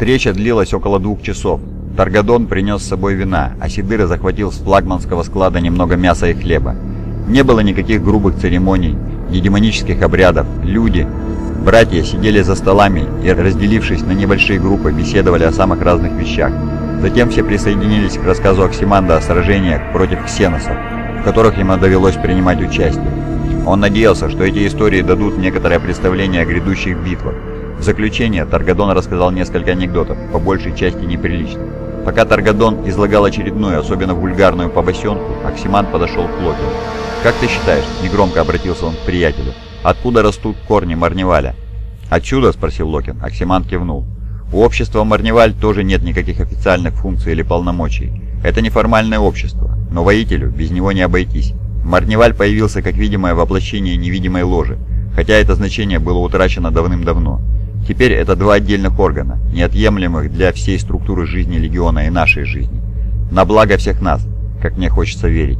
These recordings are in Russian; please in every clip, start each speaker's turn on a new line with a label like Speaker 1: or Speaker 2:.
Speaker 1: Встреча длилась около двух часов. Таргадон принес с собой вина, а Сидыра захватил с флагманского склада немного мяса и хлеба. Не было никаких грубых церемоний, ни демонических обрядов. Люди, братья сидели за столами и, разделившись на небольшие группы, беседовали о самых разных вещах. Затем все присоединились к рассказу Оксиманда о сражениях против ксеносов, в которых ему довелось принимать участие. Он надеялся, что эти истории дадут некоторое представление о грядущих битвах. В заключение Таргадон рассказал несколько анекдотов, по большей части неприличных. Пока Таргадон излагал очередную, особенно вульгарную побосенку, Оксиманд подошел к Локину. «Как ты считаешь?» – негромко обратился он к приятелю. «Откуда растут корни Марневаля?» «Отсюда?» – спросил Локин. Оксиманд кивнул. У общества Марневаль тоже нет никаких официальных функций или полномочий. Это неформальное общество, но воителю без него не обойтись. Марневаль появился как видимое воплощение невидимой ложи, хотя это значение было утрачено давным-давно. Теперь это два отдельных органа, неотъемлемых для всей структуры жизни Легиона и нашей жизни. На благо всех нас, как мне хочется верить.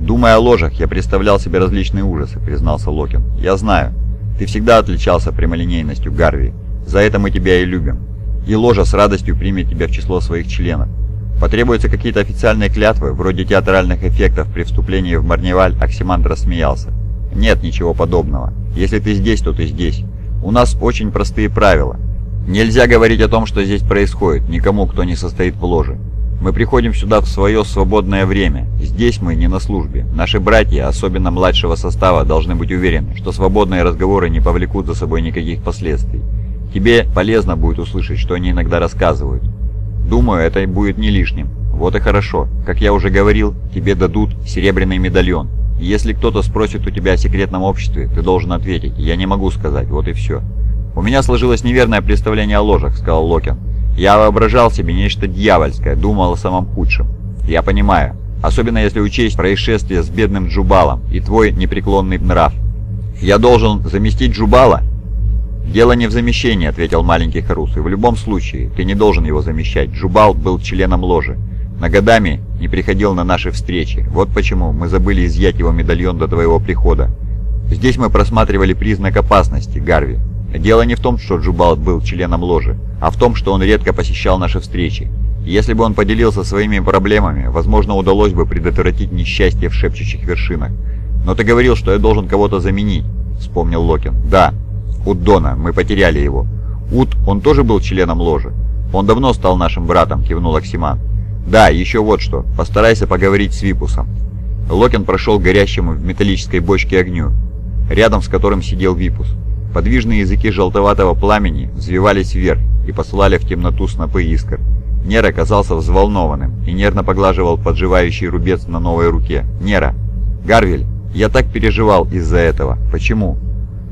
Speaker 1: «Думая о ложах, я представлял себе различные ужасы», — признался Локин. «Я знаю. Ты всегда отличался прямолинейностью, Гарви. За это мы тебя и любим и ложа с радостью примет тебя в число своих членов. Потребуются какие-то официальные клятвы, вроде театральных эффектов при вступлении в Марневаль, Оксимандр рассмеялся. Нет ничего подобного. Если ты здесь, то ты здесь. У нас очень простые правила. Нельзя говорить о том, что здесь происходит, никому, кто не состоит в ложе. Мы приходим сюда в свое свободное время. Здесь мы не на службе. Наши братья, особенно младшего состава, должны быть уверены, что свободные разговоры не повлекут за собой никаких последствий. Тебе полезно будет услышать, что они иногда рассказывают. Думаю, это будет не лишним. Вот и хорошо. Как я уже говорил, тебе дадут серебряный медальон. Если кто-то спросит у тебя о секретном обществе, ты должен ответить. Я не могу сказать, вот и все. У меня сложилось неверное представление о ложах, сказал Локин. Я воображал себе нечто дьявольское, думал о самом худшем. Я понимаю. Особенно если учесть происшествие с бедным Джубалом и твой непреклонный нрав. Я должен заместить Джубала? «Дело не в замещении», — ответил маленький Харус, — «и в любом случае ты не должен его замещать. Джубал был членом ложи. На годами не приходил на наши встречи. Вот почему мы забыли изъять его медальон до твоего прихода. Здесь мы просматривали признак опасности, Гарви. Дело не в том, что Джубал был членом ложи, а в том, что он редко посещал наши встречи. Если бы он поделился своими проблемами, возможно, удалось бы предотвратить несчастье в шепчущих вершинах. Но ты говорил, что я должен кого-то заменить, вспомнил Локин. Да, Уддона, мы потеряли его. Уд, он тоже был членом ложи? Он давно стал нашим братом, кивнул Оксиман. Да, еще вот что, постарайся поговорить с Випусом. Локин прошел к горящему в металлической бочке огню, рядом с которым сидел Випус. Подвижные языки желтоватого пламени взвивались вверх и посылали в темноту снопы искр. Нера казался взволнованным и нервно поглаживал подживающий рубец на новой руке. «Нера! Гарвель! Я так переживал из-за этого. Почему?»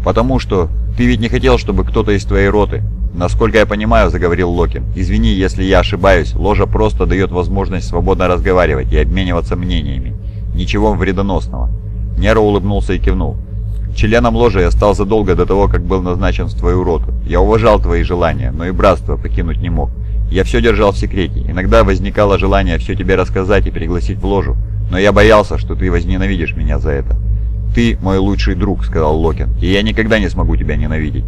Speaker 1: «Потому что «Ты ведь не хотел, чтобы кто-то из твоей роты...» «Насколько я понимаю», — заговорил Локин, — «извини, если я ошибаюсь, ложа просто дает возможность свободно разговаривать и обмениваться мнениями. Ничего вредоносного». Неро улыбнулся и кивнул. «Членом ложи я стал задолго до того, как был назначен в твою роту. Я уважал твои желания, но и братство покинуть не мог. Я все держал в секрете. Иногда возникало желание все тебе рассказать и пригласить в ложу, но я боялся, что ты возненавидишь меня за это. «Ты мой лучший друг», — сказал Локин, — «и я никогда не смогу тебя ненавидеть».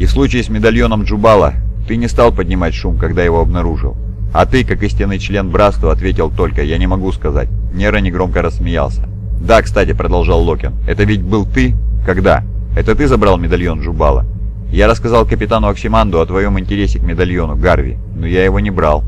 Speaker 1: И в случае с медальоном Джубала ты не стал поднимать шум, когда его обнаружил. А ты, как истинный член братства, ответил только «я не могу сказать». Нера негромко рассмеялся. «Да, кстати», — продолжал Локин, — «это ведь был ты? Когда? Это ты забрал медальон Джубала?» «Я рассказал капитану Оксиманду о твоем интересе к медальону, Гарви, но я его не брал».